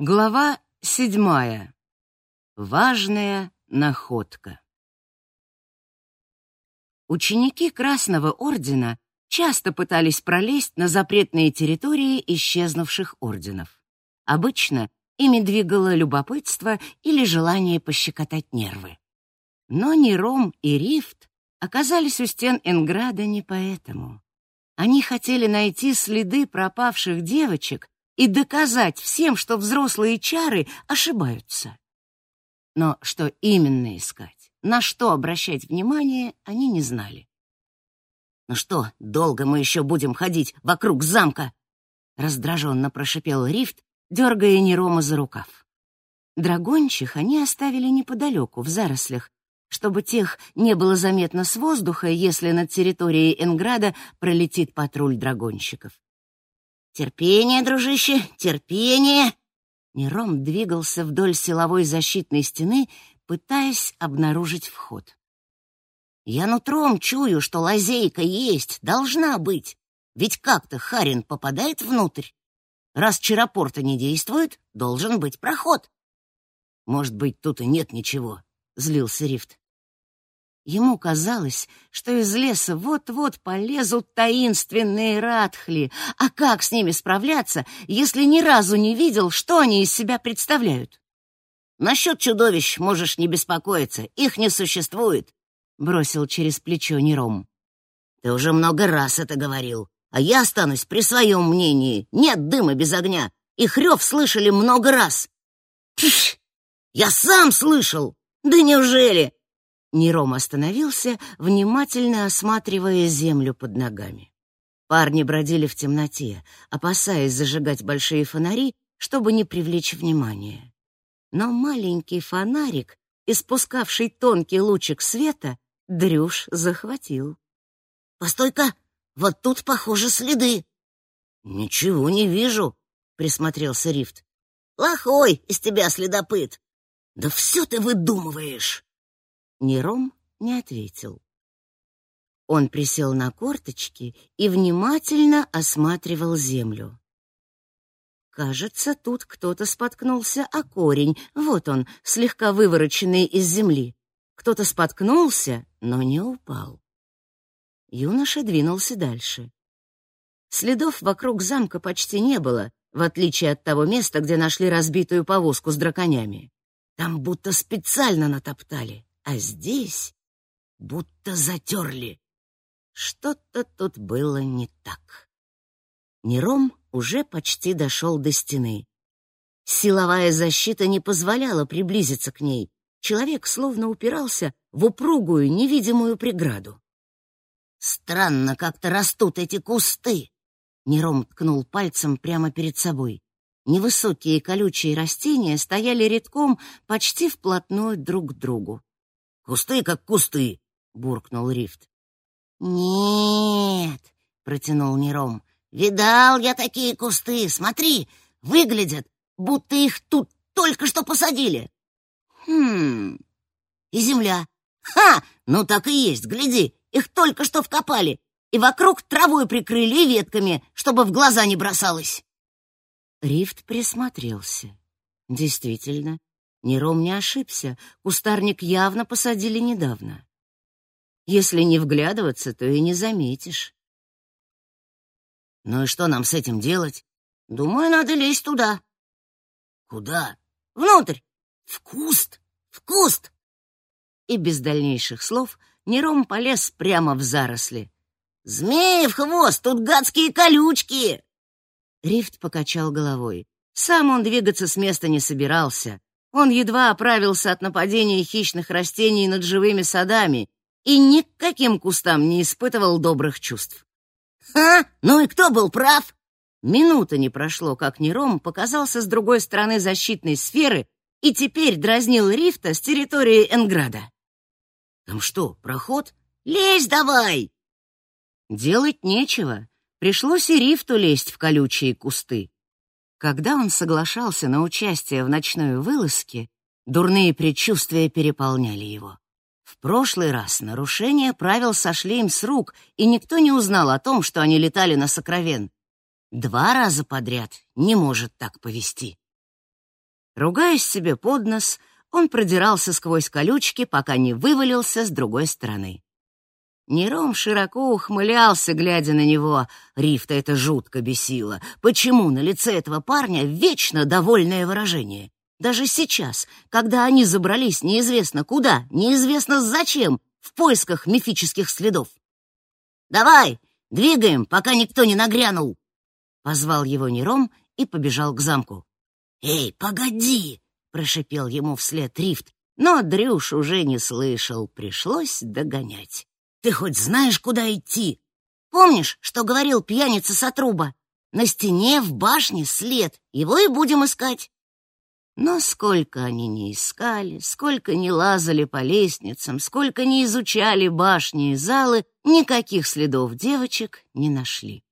Глава седьмая. Важная находка. Ученики Красного Ордена часто пытались пролезть на запретные территории исчезнувших орденов. Обычно ими двигало любопытство или желание пощекотать нервы. Но Нером и Рифт оказались у стен Энграда не поэтому. Они хотели найти следы пропавших девочек и доказать всем, что взрослые чары ошибаются. Но что именно искать, на что обращать внимание, они не знали. «Ну что, долго мы еще будем ходить вокруг замка?» раздраженно прошипел Рифт, дергая Нерома за рукав. Драгончих они оставили неподалеку, в зарослях, чтобы тех не было заметно с воздуха, если над территорией Энграда пролетит патруль драгонщиков. «Терпение, дружище, терпение!» Нером двигался вдоль силовой защитной стены, пытаясь обнаружить вход. «Я нутром чую, что лазейка есть, должна быть. Ведь как-то Харин попадает внутрь. Раз чаропорта не действует, должен быть проход». «Может быть, тут и нет ничего», — злился Рифт. Ему казалось, что из леса вот-вот полезут таинственные ратхли. А как с ними справляться, если ни разу не видел, что они из себя представляют? «Насчет чудовищ можешь не беспокоиться, их не существует», — бросил через плечо Нером. «Ты уже много раз это говорил, а я останусь при своем мнении. Нет дыма без огня, и хрев слышали много раз». «Пш! Я сам слышал! Да неужели?» Нером остановился, внимательно осматривая землю под ногами. Парни бродили в темноте, опасаясь зажигать большие фонари, чтобы не привлечь внимания. Но маленький фонарик, испускавший тонкий лучик света, Дрюш захватил. «Постой-ка, вот тут, похоже, следы». «Ничего не вижу», — присмотрелся Рифт. «Плохой из тебя следопыт». «Да все ты выдумываешь!» Нером не ответил. Он присел на корточки и внимательно осматривал землю. Кажется, тут кто-то споткнулся о корень. Вот он, слегка вывороченный из земли. Кто-то споткнулся, но не упал. Юноша двинулся дальше. Следов вокруг замка почти не было, в отличие от того места, где нашли разбитую повозку с драконями. Там будто специально натоптали а здесь будто затерли. Что-то тут было не так. Нером уже почти дошел до стены. Силовая защита не позволяла приблизиться к ней. Человек словно упирался в упругую невидимую преграду. «Странно как-то растут эти кусты!» Нером ткнул пальцем прямо перед собой. Невысокие колючие растения стояли редком почти вплотную друг к другу. Кусты как кусты, буркнул Рифт. Нет, протянул Нером. Видал я такие кусты. Смотри, выглядят, будто их тут только что посадили. Хм. И земля. Ха, ну так и есть, гляди, их только что вкопали и вокруг травой прикрыли ветками, чтобы в глаза не бросалось. Рифт присмотрелся. Действительно, Нером не ошибся, кустарник явно посадили недавно. Если не вглядываться, то и не заметишь. Ну и что нам с этим делать? Думаю, надо лезть туда. Куда? Внутрь. В куст. В куст. И без дальнейших слов Нером полез прямо в заросли. Змеи в хвост, тут гадские колючки. Рифт покачал головой. Сам он двигаться с места не собирался. Он едва оправился от нападения хищных растений над живыми садами и ни к каким кустам не испытывал добрых чувств. «Ха! Ну и кто был прав?» Минута не прошло, как Нером показался с другой стороны защитной сферы и теперь дразнил Рифта с территории Энграда. «Там что, проход? Лезь давай!» Делать нечего. Пришлось и Рифту лезть в колючие кусты. Когда он соглашался на участие в ночной вылазке, дурные предчувствия переполняли его. В прошлый раз нарушения правил сошли им с рук, и никто не узнал о том, что они летали на Сокровен. Два раза подряд не может так повести. Ругаясь себе под нос, он продирался сквозь колючки, пока не вывалился с другой стороны. Нером широко ухмылялся, глядя на него. Рифта это жутко бесило. Почему на лице этого парня вечно довольное выражение? Даже сейчас, когда они забрались неизвестно куда, неизвестно зачем, в поисках мифических следов. «Давай, двигаем, пока никто не нагрянул!» Позвал его Нером и побежал к замку. «Эй, погоди!» — прошипел ему вслед Рифт, но Дрюш уже не слышал, пришлось догонять. Ты хоть знаешь, куда идти? Помнишь, что говорил пьяница Сатруба? На стене в башне след, его и будем искать. Но сколько они не искали, сколько не лазали по лестницам, сколько не изучали башни и залы, никаких следов девочек не нашли.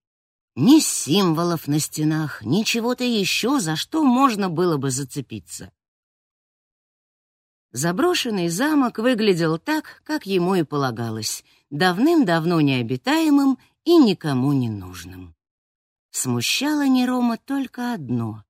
Ни символов на стенах, ни чего-то еще, за что можно было бы зацепиться. Заброшенный замок выглядел так, как ему и полагалось, давным-давно необитаемым и никому не нужным. Смущало Нерома только одно.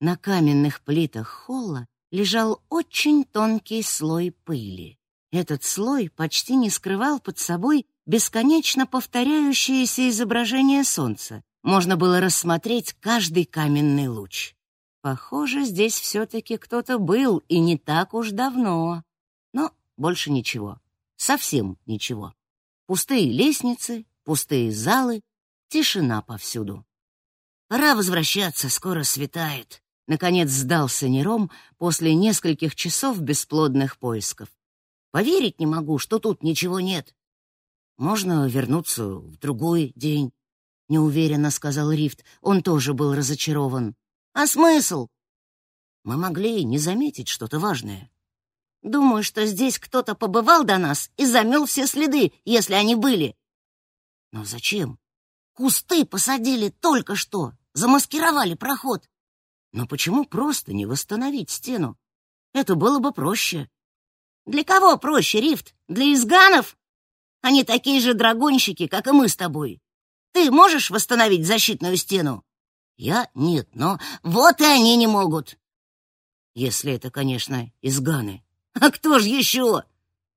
На каменных плитах холла лежал очень тонкий слой пыли. Этот слой почти не скрывал под собой бесконечно повторяющееся изображение солнца. Можно было рассмотреть каждый каменный луч. Похоже, здесь все-таки кто-то был, и не так уж давно. Но больше ничего. Совсем ничего. Пустые лестницы, пустые залы, тишина повсюду. Пора возвращаться, скоро светает. Наконец сдался Нером после нескольких часов бесплодных поисков. Поверить не могу, что тут ничего нет. Можно вернуться в другой день, неуверенно сказал Рифт. Он тоже был разочарован. А смысл? Мы могли не заметить что-то важное. Думаю, что здесь кто-то побывал до нас и замел все следы, если они были. Но зачем? Кусты посадили только что, замаскировали проход. Но почему просто не восстановить стену? Это было бы проще. Для кого проще, Рифт? Для изганов? Они такие же драгонщики, как и мы с тобой. Ты можешь восстановить защитную стену? Я нет, но вот и они не могут. Если это, конечно, изганы. А кто ж еще?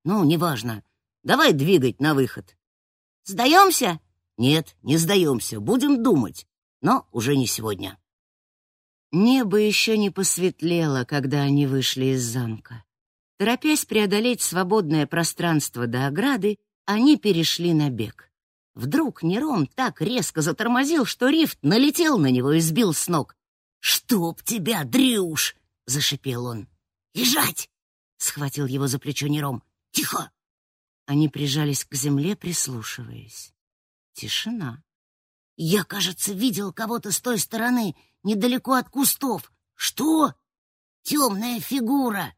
Ну, неважно. Давай двигать на выход. Сдаемся? Нет, не сдаемся. Будем думать. Но уже не сегодня. Небо еще не посветлело, когда они вышли из замка. Торопясь преодолеть свободное пространство до ограды, они перешли на бег. Вдруг Нером так резко затормозил, что Рифт налетел на него и сбил с ног. «Чтоб тебя, Дрюш!» — зашипел он. «Лежать!» — схватил его за плечо Нером. «Тихо!» Они прижались к земле, прислушиваясь. Тишина. «Я, кажется, видел кого-то с той стороны, недалеко от кустов. Что? Темная фигура!»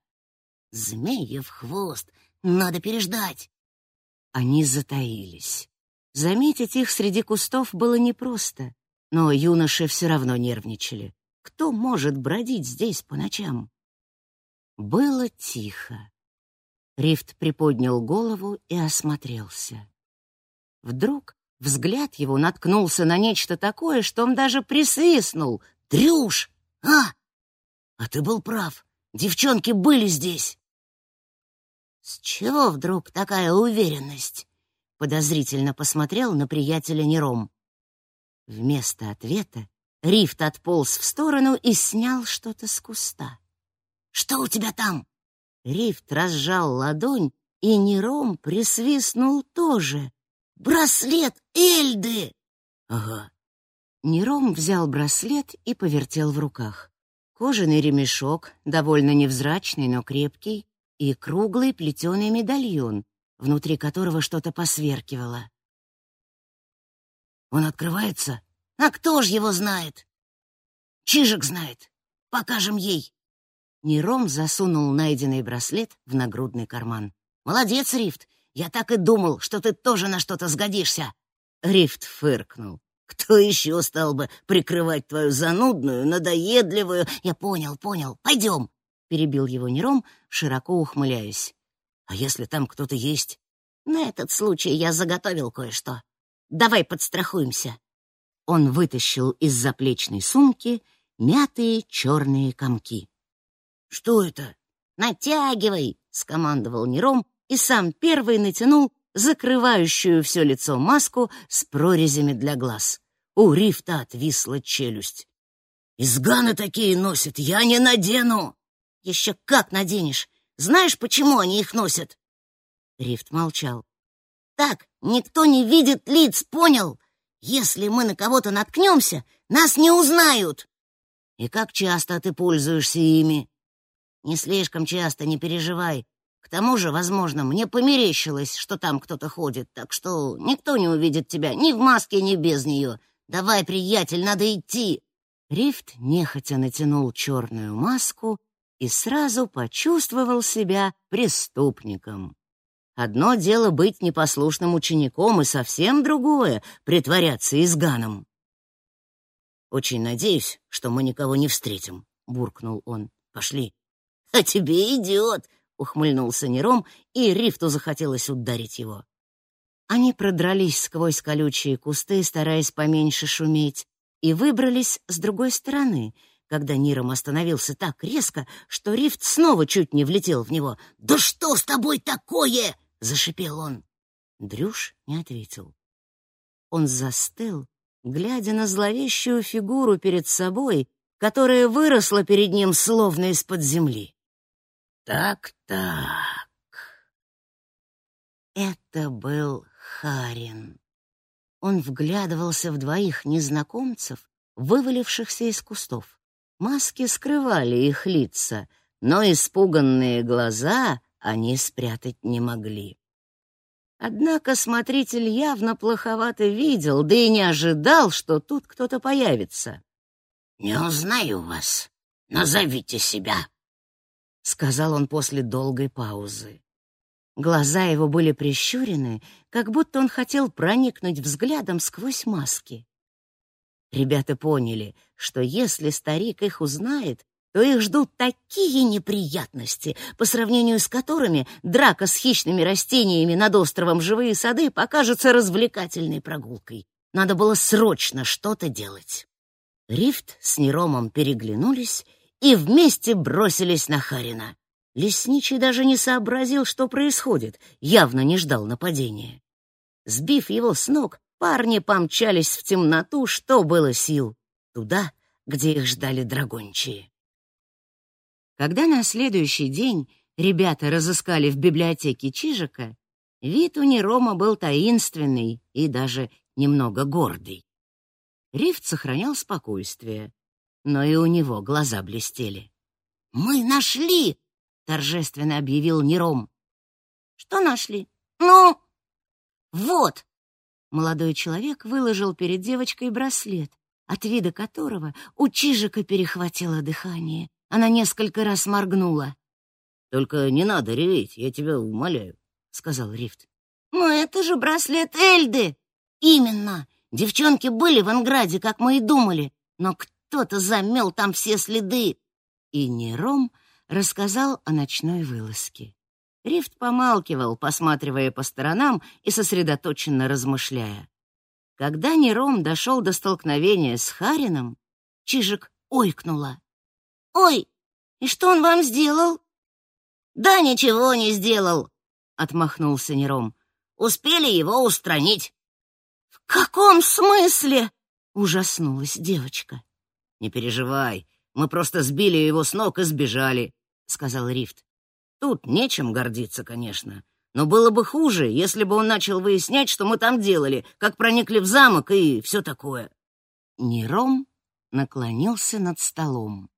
«Змеев хвост! Надо переждать!» Они затаились. Заметить их среди кустов было непросто, но юноши все равно нервничали. Кто может бродить здесь по ночам? Было тихо. Рифт приподнял голову и осмотрелся. Вдруг взгляд его наткнулся на нечто такое, что он даже присвистнул. «Дрюш! А! А ты был прав. Девчонки были здесь!» «С чего вдруг такая уверенность?» Подозрительно посмотрел на приятеля Нером. Вместо ответа Рифт отполз в сторону и снял что-то с куста. «Что у тебя там?» Рифт разжал ладонь, и Нером присвистнул тоже. «Браслет Эльды!» «Ага». Нером взял браслет и повертел в руках. Кожаный ремешок, довольно невзрачный, но крепкий, и круглый плетеный медальон, внутри которого что-то посверкивало. «Он открывается? А кто ж его знает?» «Чижик знает. Покажем ей». Нером засунул найденный браслет в нагрудный карман. «Молодец, Рифт! Я так и думал, что ты тоже на что-то сгодишься!» Рифт фыркнул. «Кто еще стал бы прикрывать твою занудную, надоедливую...» «Я понял, понял. Пойдем!» — перебил его Нером, широко ухмыляясь. А если там кто-то есть? На этот случай я заготовил кое-что. Давай подстрахуемся. Он вытащил из заплечной сумки мятые черные комки. Что это? Натягивай, скомандовал Нером и сам первый натянул закрывающую все лицо маску с прорезями для глаз. У Рифта отвисла челюсть. «Изганы такие носят, я не надену!» «Еще как наденешь! Знаешь, почему они их носят?» Рифт молчал. «Так, никто не видит лиц, понял? Если мы на кого-то наткнемся, нас не узнают!» «И как часто ты пользуешься ими?» «Не слишком часто, не переживай. К тому же, возможно, мне померещилось, что там кто-то ходит, так что никто не увидит тебя ни в маске, ни без нее. Давай, приятель, надо идти!» Рифт нехотя натянул черную маску и сразу почувствовал себя преступником. Одно дело быть непослушным учеником, и совсем другое — притворяться изганом. «Очень надеюсь, что мы никого не встретим», — буркнул он. «Пошли». «А тебе идет», — ухмыльнулся Нером, и Рифту захотелось ударить его. Они продрались сквозь колючие кусты, стараясь поменьше шуметь, и выбрались с другой стороны, когда Ниром остановился так резко, что Рифт снова чуть не влетел в него. «Да что с тобой такое?» — зашипел он. Дрюш не ответил. Он застыл, глядя на зловещую фигуру перед собой, которая выросла перед ним словно из-под земли. «Так-так...» Это был Харин. Он вглядывался в двоих незнакомцев, вывалившихся из кустов. Маски скрывали их лица, но испуганные глаза они спрятать не могли. Однако смотритель явно плоховато видел, да и не ожидал, что тут кто-то появится. «Не узнаю вас. Назовите себя», — сказал он после долгой паузы. Глаза его были прищурены, как будто он хотел проникнуть взглядом сквозь маски. Ребята поняли, что если старик их узнает, то их ждут такие неприятности, по сравнению с которыми драка с хищными растениями над островом Живые сады покажется развлекательной прогулкой. Надо было срочно что-то делать. Рифт с Неромом переглянулись и вместе бросились на Харина. Лесничий даже не сообразил, что происходит, явно не ждал нападения. Сбив его с ног, парни помчались в темноту, что было сил, туда, где их ждали драгончие. Когда на следующий день ребята разыскали в библиотеке Чижика, вид у Нерома был таинственный и даже немного гордый. Рифт сохранял спокойствие, но и у него глаза блестели. «Мы нашли!» торжественно объявил Нером. Что нашли? Ну, вот. Молодой человек выложил перед девочкой браслет, от вида которого у Чижика перехватило дыхание. Она несколько раз моргнула. Только не надо реветь, я тебя умоляю, сказал Рифт. Но это же браслет Эльды. Именно. Девчонки были в Анграде, как мы и думали, но кто-то замел там все следы. И Нером рассказал о ночной вылазке. Рифт помалкивал, посматривая по сторонам и сосредоточенно размышляя. Когда Нером дошел до столкновения с Харином, Чижик ойкнула. «Ой, и что он вам сделал?» «Да ничего не сделал», — отмахнулся Нером. «Успели его устранить». «В каком смысле?» — ужаснулась девочка. «Не переживай, мы просто сбили его с ног и сбежали», — сказал Рифт. «Тут нечем гордиться, конечно. Но было бы хуже, если бы он начал выяснять, что мы там делали, как проникли в замок и все такое». Нером наклонился над столом.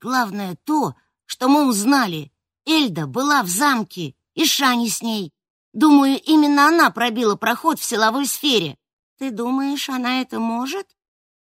«Главное то, что мы узнали. Эльда была в замке, и Шани с ней. Думаю, именно она пробила проход в силовой сфере. Ты думаешь, она это может?»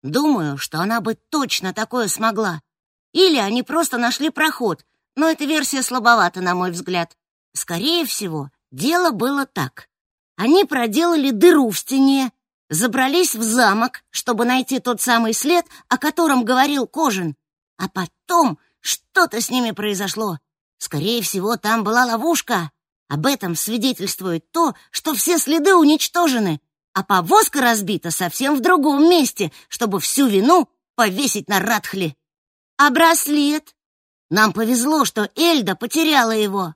«Думаю, что она бы точно такое смогла. Или они просто нашли проход, но эта версия слабовата, на мой взгляд. Скорее всего, дело было так. Они проделали дыру в стене, забрались в замок, чтобы найти тот самый след, о котором говорил Кожин. А потом что-то с ними произошло. Скорее всего, там была ловушка. Об этом свидетельствует то, что все следы уничтожены, а повозка разбита совсем в другом месте, чтобы всю вину повесить на Радхли. А браслет? Нам повезло, что Эльда потеряла его.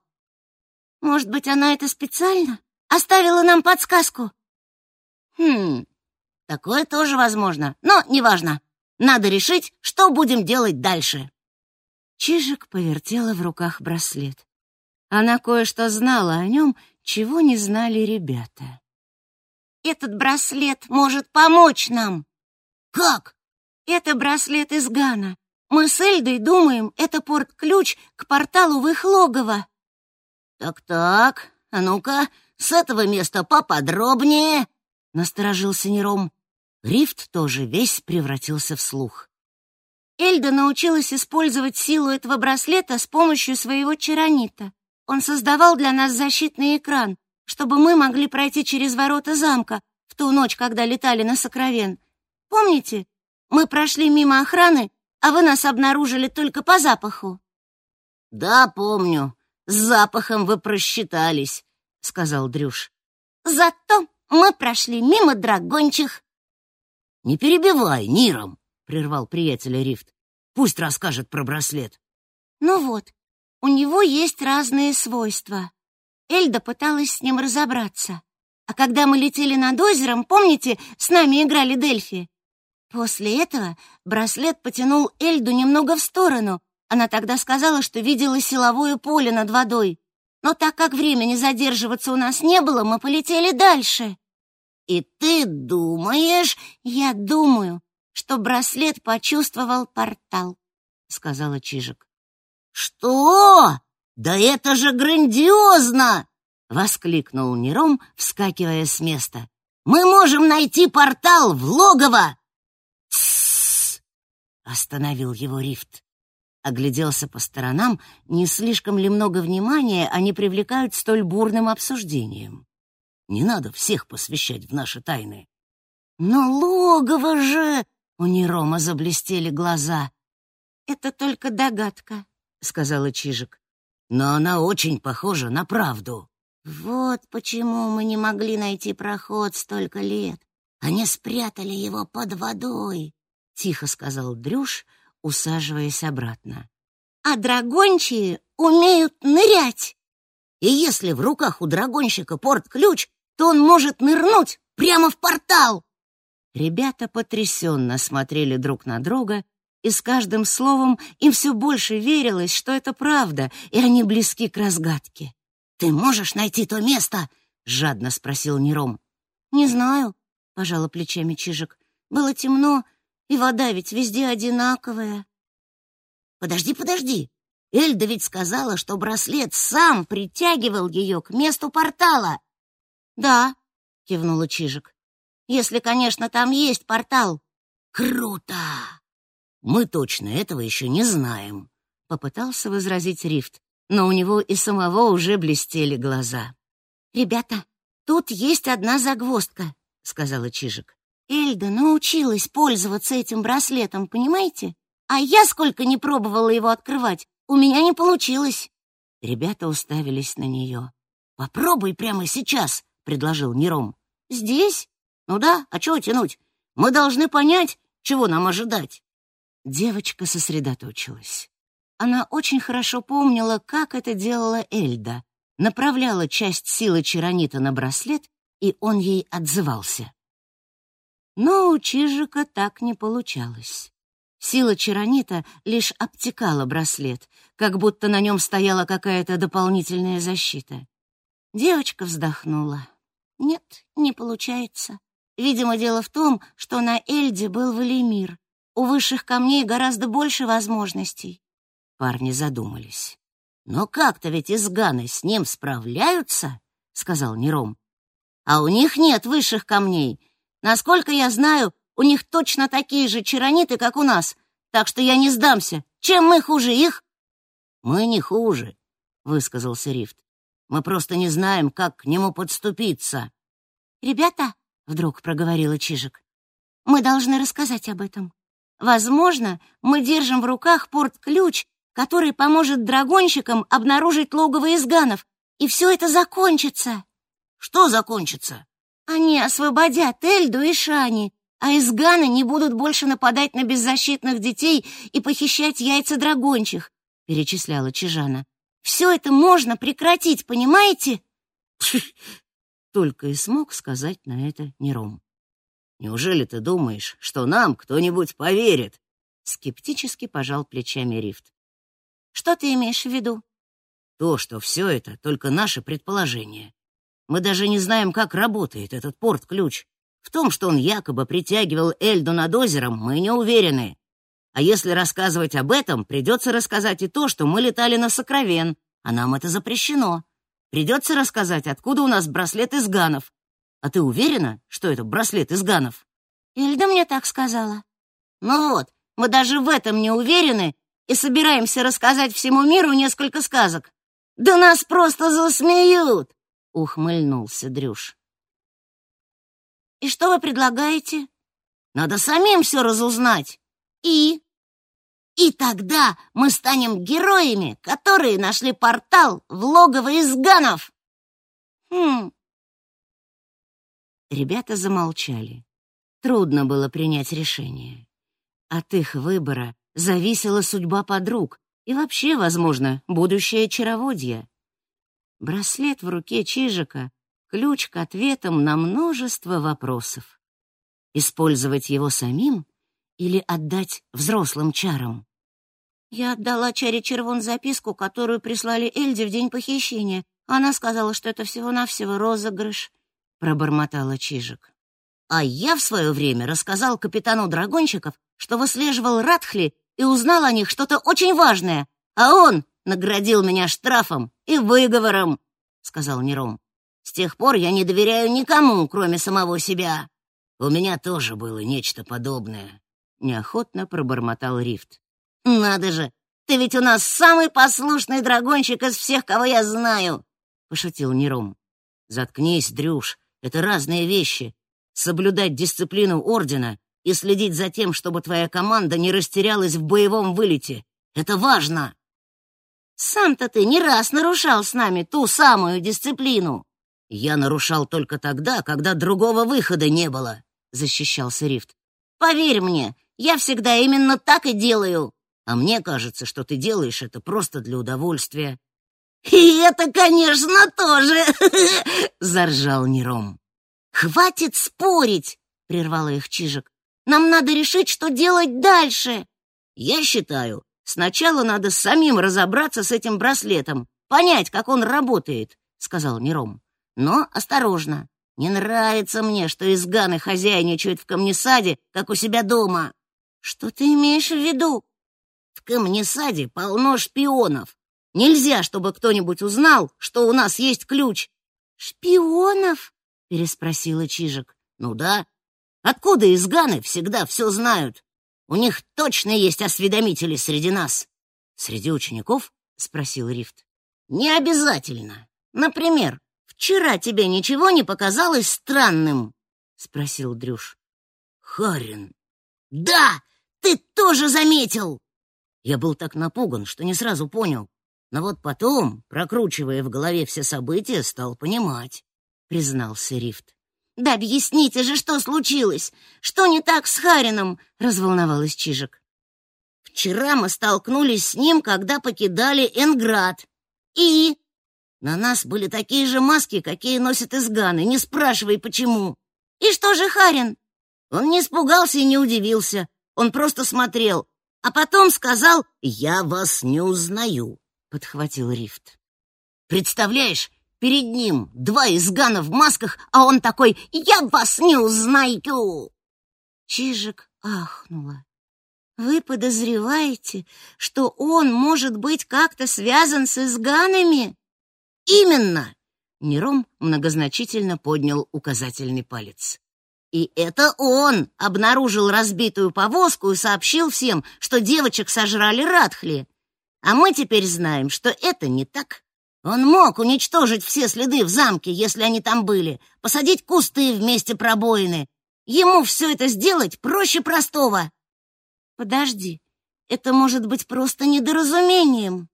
Может быть, она это специально? Оставила нам подсказку? Хм, такое тоже возможно, но неважно. Надо решить, что будем делать дальше. Чижик повертела в руках браслет. Она кое-что знала о нем, чего не знали ребята. Этот браслет может помочь нам. Как? Это браслет из Гана. Мы с Эльдой думаем, это порт-ключ к порталу в их логово. Так-так, а ну-ка, с этого места поподробнее, насторожился Нером. Рифт тоже весь превратился в слух. Эльда научилась использовать силу этого браслета с помощью своего чаронита. Он создавал для нас защитный экран, чтобы мы могли пройти через ворота замка в ту ночь, когда летали на Сокровен. Помните? Мы прошли мимо охраны, а вы нас обнаружили только по запаху. Да, помню. С запахом вы просчитались, сказал Дрюш. Зато мы прошли мимо драгончих. Не перебивай, Ниром, прервал приятеля Рифт. Пусть расскажет про браслет. Ну вот, у него есть разные свойства. Эльда пыталась с ним разобраться. А когда мы летели над озером, помните, с нами играли Дельфи? После этого браслет потянул Эльду немного в сторону, она тогда сказала, что видела силовое поле над водой. Но так как времени задерживаться у нас не было, мы полетели дальше. И ты думаешь, я думаю, что браслет почувствовал портал, сказала Чижик. Что? Да это же грандиозно, воскликнул Нером, вскакивая с места. Мы можем найти портал в логово. Остановил его Рифт огляделся по сторонам, не слишком ли много внимания они привлекают столь бурным обсуждением. Не надо всех посвящать в наши тайны. Но логово же... У Нерома заблестели глаза. «Это только догадка», — сказала Чижик. «Но она очень похожа на правду». «Вот почему мы не могли найти проход столько лет. Они спрятали его под водой», — тихо сказал Дрюш, усаживаясь обратно. «А драгончие умеют нырять!» «И если в руках у драгонщика порт-ключ, то он может нырнуть прямо в портал!» Ребята потрясенно смотрели друг на друга, и с каждым словом им все больше верилось, что это правда, и они близки к разгадке. «Ты можешь найти то место?» — жадно спросил Нером. «Не знаю», — пожала плечами Чижик. «Было темно, и вода ведь везде одинаковая. Подожди, подожди. Эльда ведь сказала, что браслет сам притягивал ее к месту портала. Да, кивнула Чижик. Если, конечно, там есть портал. Круто. Мы точно этого еще не знаем, попытался возразить Рифт, но у него и самого уже блестели глаза. Ребята, тут есть одна загвоздка, сказала Чижик. Эльда научилась пользоваться этим браслетом, понимаете? А я сколько не пробовала его открывать, у меня не получилось. Ребята уставились на нее. Попробуй прямо сейчас, предложил Нером. Здесь? Ну да, а чего тянуть? Мы должны понять, чего нам ожидать. Девочка сосредоточилась. Она очень хорошо помнила, как это делала Эльда. Направляла часть силы Чаронита на браслет, и он ей отзывался. Но у Чижика так не получалось. Сила чаронита лишь обтекала браслет, как будто на нем стояла какая-то дополнительная защита. Девочка вздохнула. Нет, не получается. Видимо, дело в том, что на Эльде был Валимир. У высших камней гораздо больше возможностей. Парни задумались. Но как-то ведь изганы с ним справляются, сказал Нером. А у них нет высших камней, Насколько я знаю, у них точно такие же чарониты, как у нас, так что я не сдамся. Чем мы хуже их?» «Мы не хуже», — высказался Рифт. «Мы просто не знаем, как к нему подступиться». «Ребята», — вдруг проговорила Чижик, — «мы должны рассказать об этом. Возможно, мы держим в руках порт-ключ, который поможет драгонщикам обнаружить логово изганов, и все это закончится». «Что закончится?» Они освободят Эльду и Шани, а из Гана не будут больше нападать на беззащитных детей и похищать яйца драгончих. перечисляла Чижана. «Все это можно прекратить, понимаете?» Только и смог сказать на это Нером. «Неужели ты думаешь, что нам кто-нибудь поверит?» Скептически пожал плечами Рифт. «Что ты имеешь в виду?» «То, что все это только наше предположение. Мы даже не знаем, как работает этот порт-ключ. В том, что он якобы притягивал Эльду над озером, мы не уверены. А если рассказывать об этом, придется рассказать и то, что мы летали на Сокровен, а нам это запрещено. Придется рассказать, откуда у нас браслет из ганов. А ты уверена, что это браслет из ганов? Эльда мне так сказала. Ну вот, мы даже в этом не уверены и собираемся рассказать всему миру несколько сказок. Да нас просто засмеют, ухмыльнулся Дрюш. И что вы предлагаете? Надо самим все разузнать. И и тогда мы станем героями, которые нашли портал в логово изганов. Хм. Ребята замолчали. Трудно было принять решение. От их выбора зависела судьба подруг и вообще, возможно, будущее чароводья. Браслет в руке Чижика — ключ к ответам на множество вопросов. Использовать его самим или отдать взрослым чарам? Я отдала Чаре Червон записку, которую прислали Эльде в день похищения. Она сказала, что это всего-навсего розыгрыш, пробормотала Чижик. А я в свое время рассказал капитану драгонщиков, что выслеживал Радхли и узнал о них что-то очень важное, а он наградил меня штрафом и выговором, сказал Нером. С тех пор я не доверяю никому, кроме самого себя. У меня тоже было нечто подобное, неохотно пробормотал Рифт. «Надо же! Ты ведь у нас самый послушный драгончик из всех, кого я знаю!» — пошутил Нером. «Заткнись, Дрюш, это разные вещи. Соблюдать дисциплину Ордена и следить за тем, чтобы твоя команда не растерялась в боевом вылете. Это важно!» «Сам-то ты не раз нарушал с нами ту самую дисциплину!» «Я нарушал только тогда, когда другого выхода не было», — защищался Рифт. «Поверь мне, я всегда именно так и делаю!» А мне кажется, что ты делаешь это просто для удовольствия. И это, конечно, тоже, заржал Нером. Хватит спорить, прервала их Чижик. Нам надо решить, что делать дальше. Я считаю, сначала надо самим разобраться с этим браслетом, понять, как он работает, сказал Нером. Но осторожно. Не нравится мне, что изганы хозяйничают в камнесаде, как у себя дома. Что ты имеешь в виду? В камнесаде полно шпионов. Нельзя, чтобы кто-нибудь узнал, что у нас есть ключ. Шпионов? переспросила Чижик. Ну да. Откуда изганы всегда все знают? У них точно есть осведомители среди нас. Среди учеников? спросил Рифт. Не обязательно. Например, вчера тебе ничего не показалось странным? спросил Дрюш. Харин. Да, ты тоже заметил. Я был так напуган, что не сразу понял. Но вот потом, прокручивая в голове все события, стал понимать, — признался Рифт. «Да объясните же, что случилось? Что не так с Харином?» — разволновалась Чижик. «Вчера мы столкнулись с ним, когда покидали Энград. И...» «На нас были такие же маски, какие носят изганы, не спрашивай, почему». «И что же Харин?» Он не испугался и не удивился. Он просто смотрел, а потом сказал «Я вас не узнаю», — подхватил Рифт. «Представляешь, перед ним два изгана в масках, а он такой «Я вас не узнаю!» Чижик ахнула. «Вы подозреваете, что он может быть как-то связан с изганами?» «Именно!» Нером многозначительно поднял указательный палец. И это он обнаружил разбитую повозку и сообщил всем, что девочек сожрали Радхли. А мы теперь знаем, что это не так. Он мог уничтожить все следы в замке, если они там были, посадить кусты вместе пробоины. Ему все это сделать проще простого. Подожди, это может быть просто недоразумением.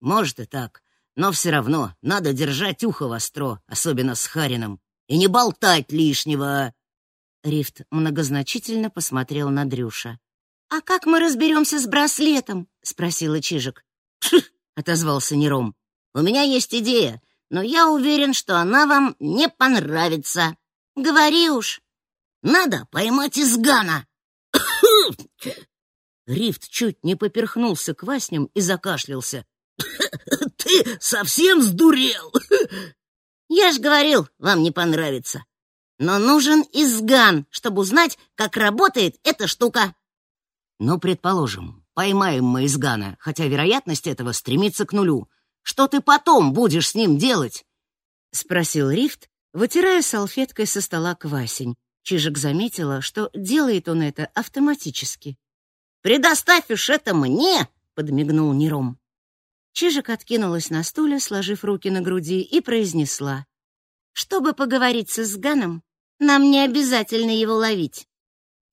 Может и так, но все равно надо держать ухо востро, особенно с Харином, и не болтать лишнего. Рифт многозначительно посмотрел на Дрюша. «А как мы разберемся с браслетом?» — спросила Чижик. отозвался Нером. «У меня есть идея, но я уверен, что она вам не понравится. Говори уж. Надо поймать изгана!» Рифт чуть не поперхнулся кваснем и закашлялся. «Ты совсем сдурел?» «Я ж говорил, вам не понравится. Но нужен изган, чтобы узнать, как работает эта штука». «Ну, предположим, поймаем мы изгана, хотя вероятность этого стремится к нулю. Что ты потом будешь с ним делать?» — спросил Рифт, вытирая салфеткой со стола квасень. Чижик заметила, что делает он это автоматически. «Предоставь уж это мне!» — подмигнул Нером. Чижик откинулась на стуле, сложив руки на груди, и произнесла. «Чтобы поговорить с Изганом, нам не обязательно его ловить.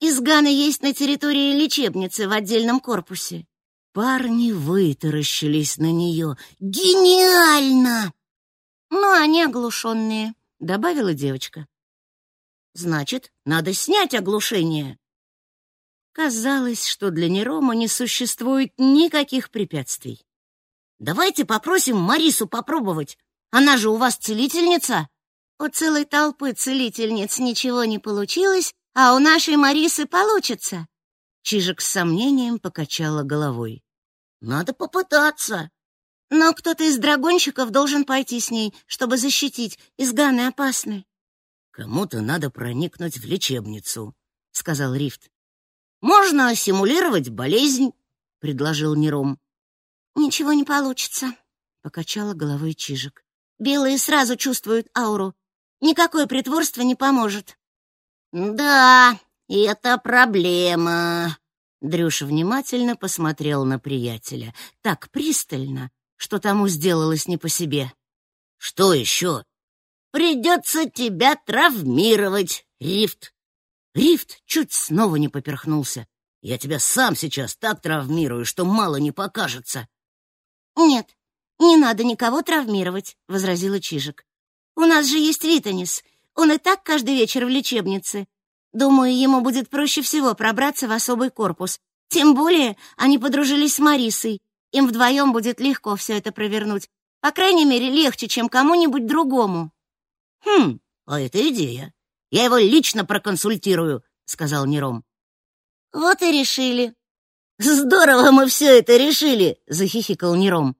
Изганы есть на территории лечебницы в отдельном корпусе». Парни вытаращились на нее. «Гениально!» «Ну, они оглушенные», — добавила девочка. «Значит, надо снять оглушение». Казалось, что для Нерома не существует никаких препятствий. Давайте попросим Марису попробовать. Она же у вас целительница. У целой толпы целительниц ничего не получилось, а у нашей Марисы получится. Чижик с сомнением покачала головой. Надо попытаться. Но кто-то из драгонщиков должен пойти с ней, чтобы защитить. Изганы опасны. Кому-то надо проникнуть в лечебницу, сказал Рифт. Можно симулировать болезнь, предложил Нером. Ничего не получится, покачала головой Чижик. Белые сразу чувствуют ауру. Никакое притворство не поможет. Да, это проблема. Дрюша внимательно посмотрел на приятеля, так пристально, что тому сделалось не по себе. Что еще? Придется тебя травмировать, Рифт. Рифт чуть снова не поперхнулся. Я тебя сам сейчас так травмирую, что мало не покажется. «Нет, не надо никого травмировать», — возразила Чижик. «У нас же есть Витанис. Он и так каждый вечер в лечебнице. Думаю, ему будет проще всего пробраться в особый корпус. Тем более они подружились с Марисой. Им вдвоем будет легко все это провернуть. По крайней мере, легче, чем кому-нибудь другому». «Хм, а это идея. Я его лично проконсультирую», — сказал Нером. «Вот и решили», «Здорово мы все это решили!» — захихикал Нером.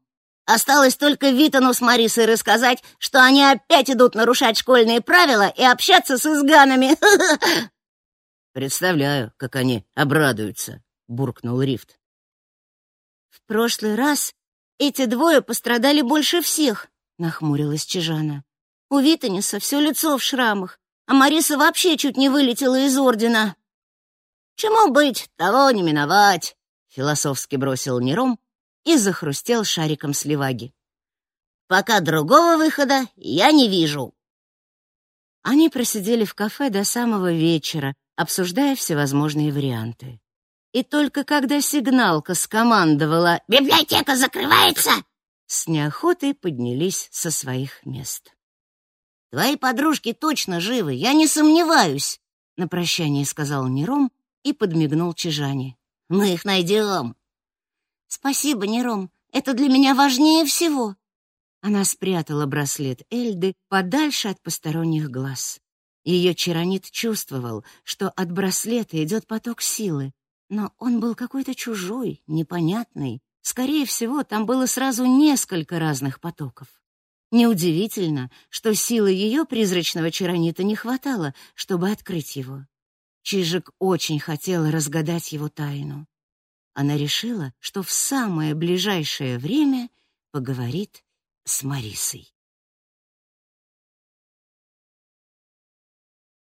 «Осталось только Витану с Марисой рассказать, что они опять идут нарушать школьные правила и общаться с изганами!» «Представляю, как они обрадуются!» — буркнул Рифт. «В прошлый раз эти двое пострадали больше всех», — нахмурилась Чижана. «У Витаниса все лицо в шрамах, а Мариса вообще чуть не вылетела из ордена». «Чему быть, того не миновать!» философски бросил Нером и захрустел шариком сливаги. Пока другого выхода я не вижу. Они просидели в кафе до самого вечера, обсуждая всевозможные варианты. И только когда сигналка скомандовала «Библиотека закрывается!», с неохотой поднялись со своих мест. «Твои подружки точно живы, я не сомневаюсь», — на прощание сказал Нером и подмигнул Чижане. Мы их найдем. Спасибо, Нером. Это для меня важнее всего. Она спрятала браслет Эльды подальше от посторонних глаз. Ее чаронит чувствовал, что от браслета идет поток силы, но он был какой-то чужой, непонятный. Скорее всего, там было сразу несколько разных потоков. Неудивительно, что силы ее призрачного чаронита не хватало, чтобы открыть его. Чижик очень хотела разгадать его тайну. Она решила, что в самое ближайшее время поговорит с Марисой.